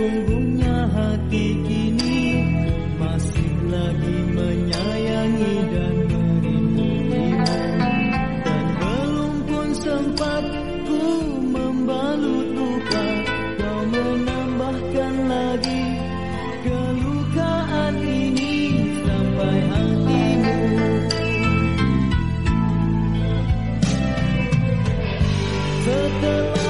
sesungguhnya hati kini masih lagi menyayangi dan merinduimu dan belum pun sempat ku membalut luka kau menambahkan lagi kelukaan ini sampai hatimu. Setelah